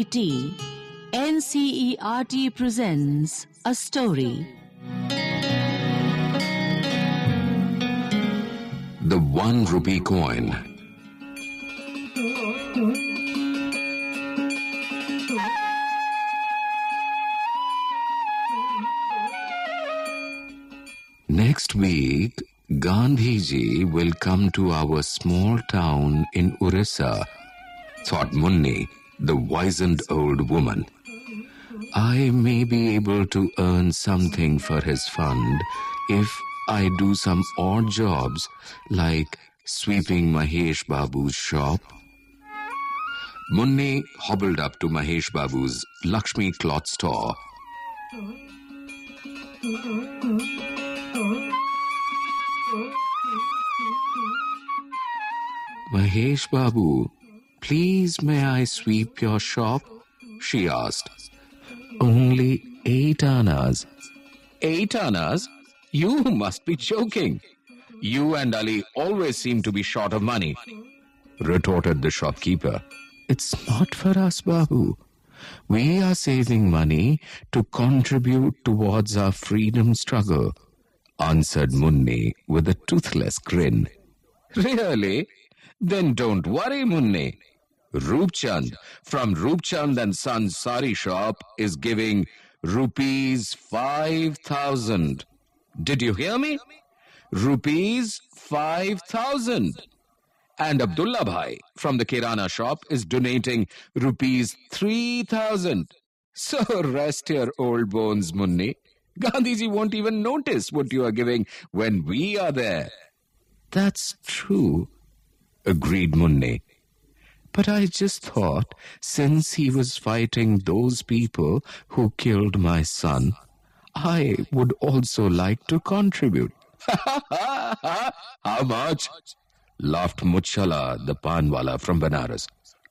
NCERT. NCERT presents a story. The one rupee coin. Next week, Gandhiji will come to our small town in Orissa, thought Munni, the wizened old woman. I may be able to earn something for his fund if I do some odd jobs like sweeping Mahesh Babu's shop. Munni hobbled up to Mahesh Babu's Lakshmi cloth store. Mahesh Babu, please may I sweep your shop? She asked. Only eight annas. Eight annas? You must be joking. You and Ali always seem to be short of money, retorted the shopkeeper. It's not for us, Babu. We are saving money to contribute towards our freedom struggle, answered Munni with a toothless grin. Really? Then don't worry, Munni. Roopchand from Roopchand and Sons Sari Shop is giving rupees 5,000. Did you hear me? Rupees 5,000. And Abdullah Bhai from the Kirana shop is donating rupees 3,000. So rest your old bones, Munni. Gandhiji won't even notice what you are giving when we are there. That's true, agreed Munni. But I just thought, since he was fighting those people who killed my son, I would also like to contribute. How much? laughed Muchala, the panwala from Banaras.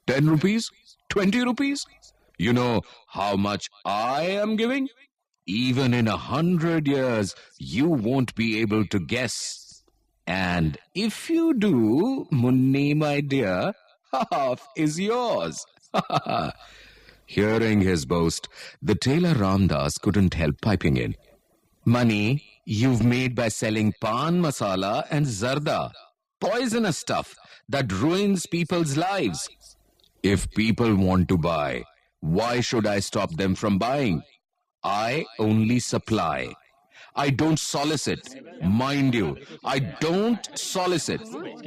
Ten rupees? Twenty rupees? You know how much I am giving? Even in a hundred years, you won't be able to guess. And if you do, Munni, my dear, half is yours. Hearing his boast, the tailor Ramdas couldn't help piping in. Money you've made by selling pan masala and zarda, poisonous stuff that ruins people's lives. If people want to buy, why should I stop them from buying? I only supply. I don't solicit. Mind you, I don't solicit,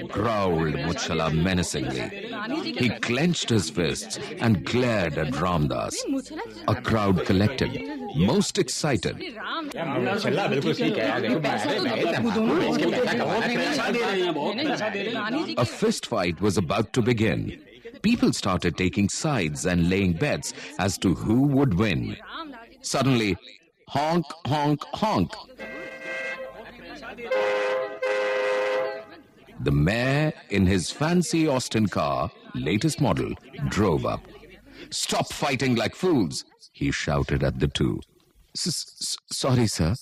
growled Muchala menacingly. He clenched his fists and glared at Ramdas. A crowd collected, most excited. A fist fight was about to begin. People started taking sides and laying bets as to who would win. Suddenly, honk, honk, honk. The mayor, in his fancy Austin car, latest model, drove up. Stop fighting like fools, he shouted at the two. Sorry, sir,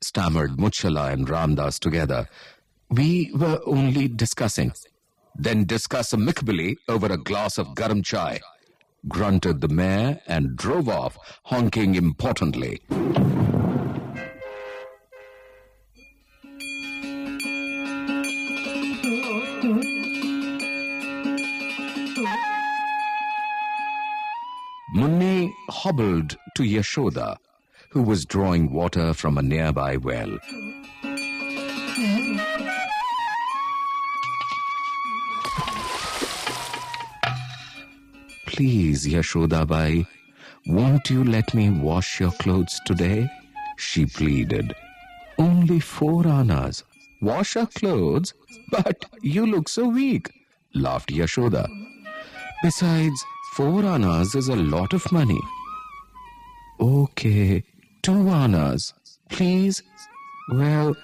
stammered Muchala and Ramdas together. We were only discussing. Then discuss amicably over a glass of garam chai, grunted the mayor and drove off, honking importantly. Munni hobbled to Yashoda, who was drawing water from a nearby well. Please, Yashodabai, won't you let me wash your clothes today? She pleaded. Only four annas. Wash our clothes? But you look so weak, laughed Yashoda. Besides, four annas is a lot of money. Okay, two annas, please. Well,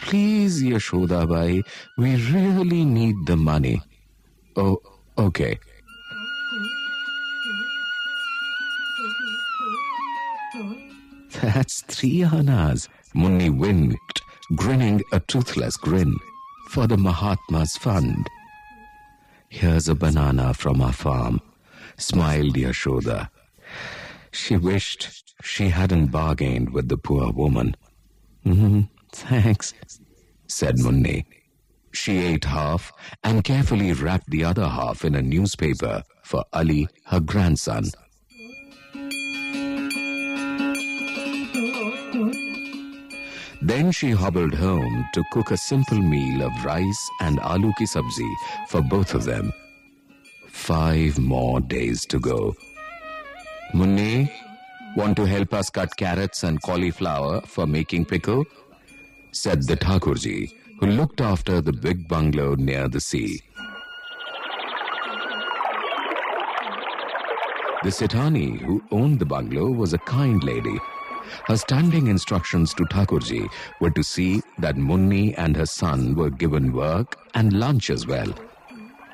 please, Yashoda Bai, we really need the money. Oh, okay. That's three annas, Munni winked, grinning a toothless grin, for the Mahatma's fund. Here's a banana from our farm. smiled Yashoda. She wished she hadn't bargained with the poor woman. Mm, thanks, said Munni. She ate half and carefully wrapped the other half in a newspaper for Ali, her grandson. Then she hobbled home to cook a simple meal of rice and aloo ki sabzi for both of them. Five more days to go. Munni, want to help us cut carrots and cauliflower for making pickle? said the Thakurji, who looked after the big bungalow near the sea. The Sethani, who owned the bungalow was a kind lady her standing instructions to Thakurji were to see that Munni and her son were given work and lunch as well.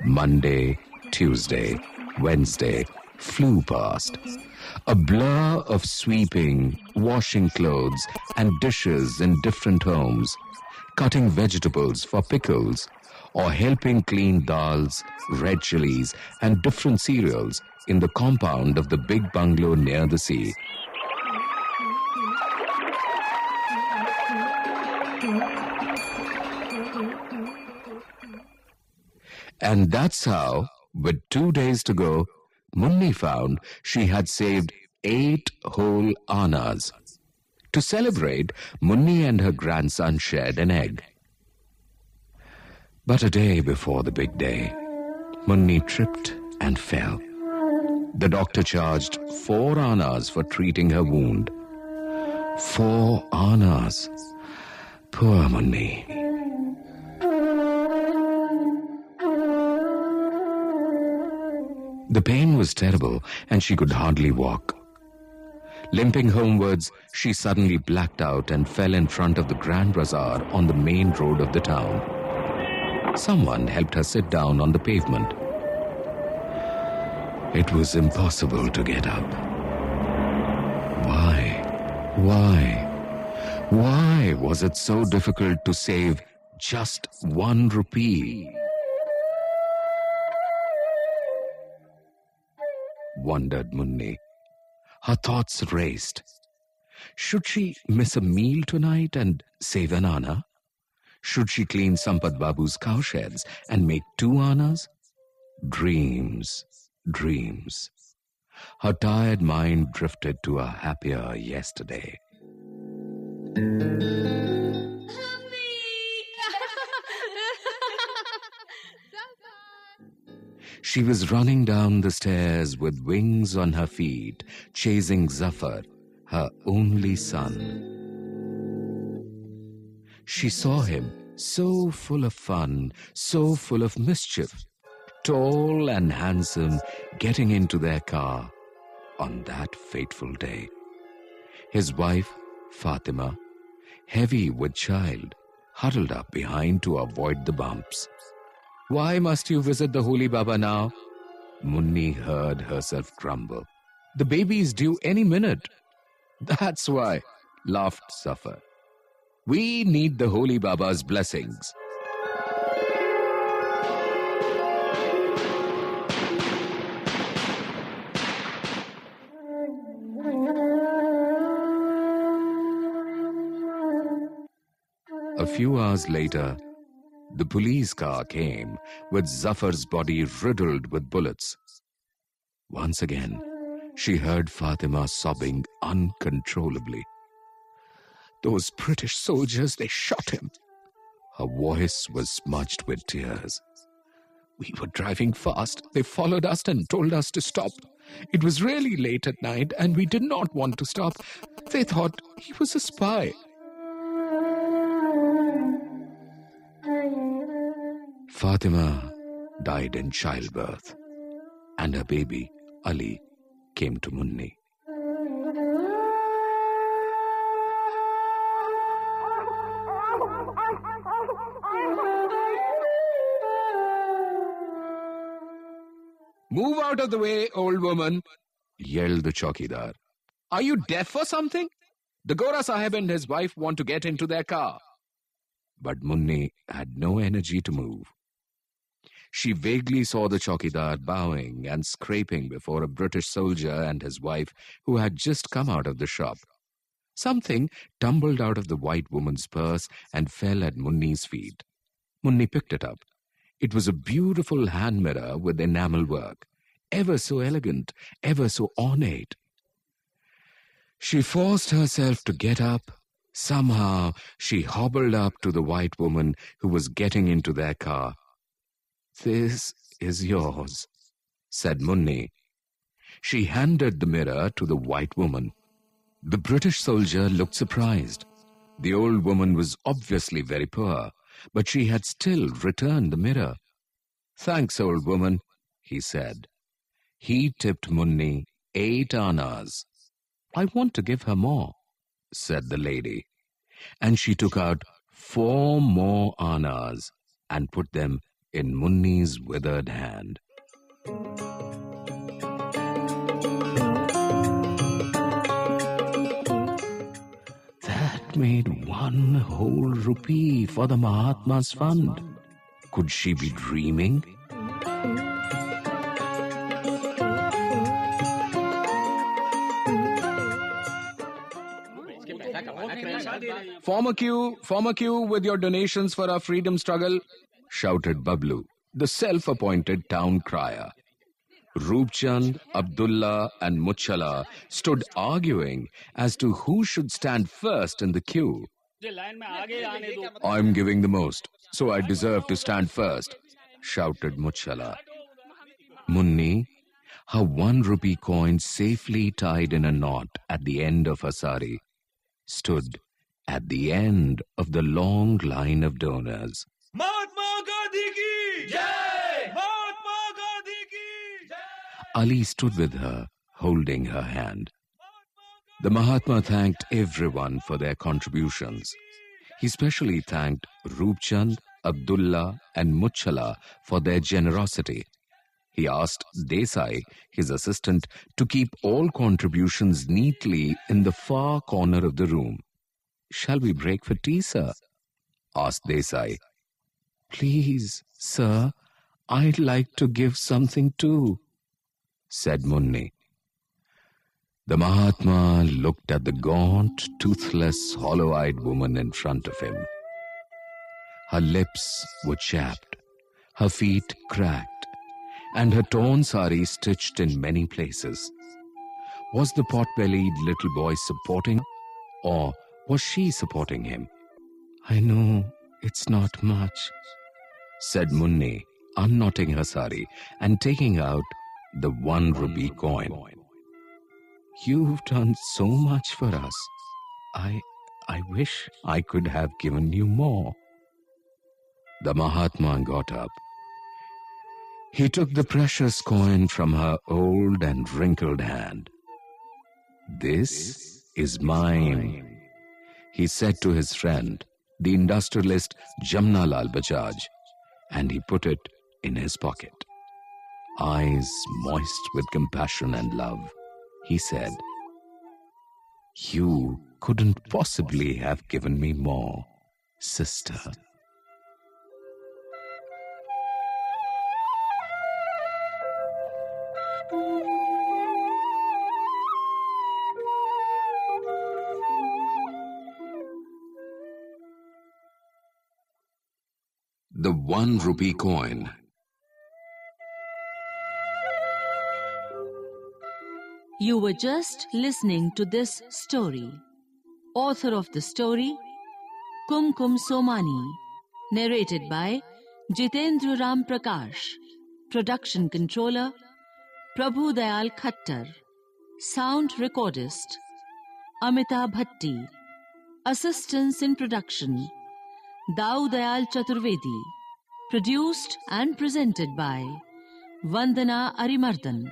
Monday, Tuesday, Wednesday flew past. A blur of sweeping, washing clothes and dishes in different homes, cutting vegetables for pickles, or helping clean dals, red chilies, and different cereals in the compound of the big bungalow near the sea. And that's how, with two days to go, Munni found she had saved eight whole annas. To celebrate, Munni and her grandson shared an egg. But a day before the big day, Munni tripped and fell. The doctor charged four annas for treating her wound. Four annas. Poor Munni. The pain was terrible, and she could hardly walk. Limping homewards, she suddenly blacked out and fell in front of the Grand Bazaar on the main road of the town. Someone helped her sit down on the pavement. It was impossible to get up. Why? Why? Why was it so difficult to save just one rupee? wondered Munni. Her thoughts raced. Should she miss a meal tonight and save an anna? Should she clean Sampath Babu's cowsheds and make two annas? Dreams, dreams. Her tired mind drifted to a happier yesterday. She was running down the stairs with wings on her feet, chasing Zafar, her only son. She saw him so full of fun, so full of mischief, tall and handsome, getting into their car on that fateful day. His wife, Fatima, heavy with child, huddled up behind to avoid the bumps. Why must you visit the Holy Baba now? Munni heard herself grumble. The baby is due any minute. That's why, laughed Zafar. We need the Holy Baba's blessings. Few hours later, the police car came with Zafar's body riddled with bullets. Once again, she heard Fatima sobbing uncontrollably. Those British soldiers, they shot him. Her voice was smudged with tears. We were driving fast. They followed us and told us to stop. It was really late at night and we did not want to stop. They thought he was a spy. Fatima died in childbirth, and her baby, Ali, came to Munni. Move out of the way, old woman, yelled the chowkidar. Are you deaf or something? The Gora Sahib and his wife want to get into their car. But Munni had no energy to move. She vaguely saw the chowkidar bowing and scraping before a British soldier and his wife who had just come out of the shop. Something tumbled out of the white woman's purse and fell at Munni's feet. Munni picked it up. It was a beautiful hand mirror with enamel work, ever so elegant, ever so ornate. She forced herself to get up. Somehow she hobbled up to the white woman who was getting into their car. This is yours, said Munni. She handed the mirror to the white woman. The British soldier looked surprised. The old woman was obviously very poor, but she had still returned the mirror. Thanks, old woman, he said. He tipped Munni eight annas. I want to give her more, said the lady. And she took out four more annas and put them in Munni's withered hand. That made one whole rupee for the Mahatma's fund. Could she be dreaming? Form a queue, form a queue with your donations for our freedom struggle, shouted Bablu, the self-appointed town crier. Roopchand, Abdullah and Muchala stood arguing as to who should stand first in the queue. I'm giving the most, so I deserve to stand first, shouted Muchala. Munni, her one rupee coin safely tied in a knot at the end of her sari, stood at the end of the long line of donors. Ali stood with her, holding her hand. The Mahatma thanked everyone for their contributions. He specially thanked Roopchand, Abdullah, and Muchala for their generosity. He asked Desai, his assistant, to keep all contributions neatly in the far corner of the room. Shall we break for tea, sir? asked Desai. Please, sir, I'd like to give something too, said Munni. The Mahatma looked at the gaunt, toothless, hollow eyed woman in front of him. Her lips were chapped, her feet cracked, and her torn sari stitched in many places. Was the pot bellied little boy supporting, or was she supporting him? I know it's not much, said Munni, unknotting her sari and taking out the one rupee coin. You've done so much for us. I I wish I could have given you more. The Mahatma got up. He took the precious coin from her old and wrinkled hand. This is mine, he said to his friend, the industrialist Jamnalal Bajaj, and he put it in his pocket. Eyes moist with compassion and love, he said, You couldn't possibly have given me more, sister. The one rupee coin. You were just listening to this story. Author of the story Kumkum Somani. Narrated by Jitendra Ram Prakash. Production controller Prabhu Dayal Khattar. Sound recordist Amita Bhatti. Assistance in production Dao Dayal Chaturvedi. Produced and presented by Vandana Arimardan.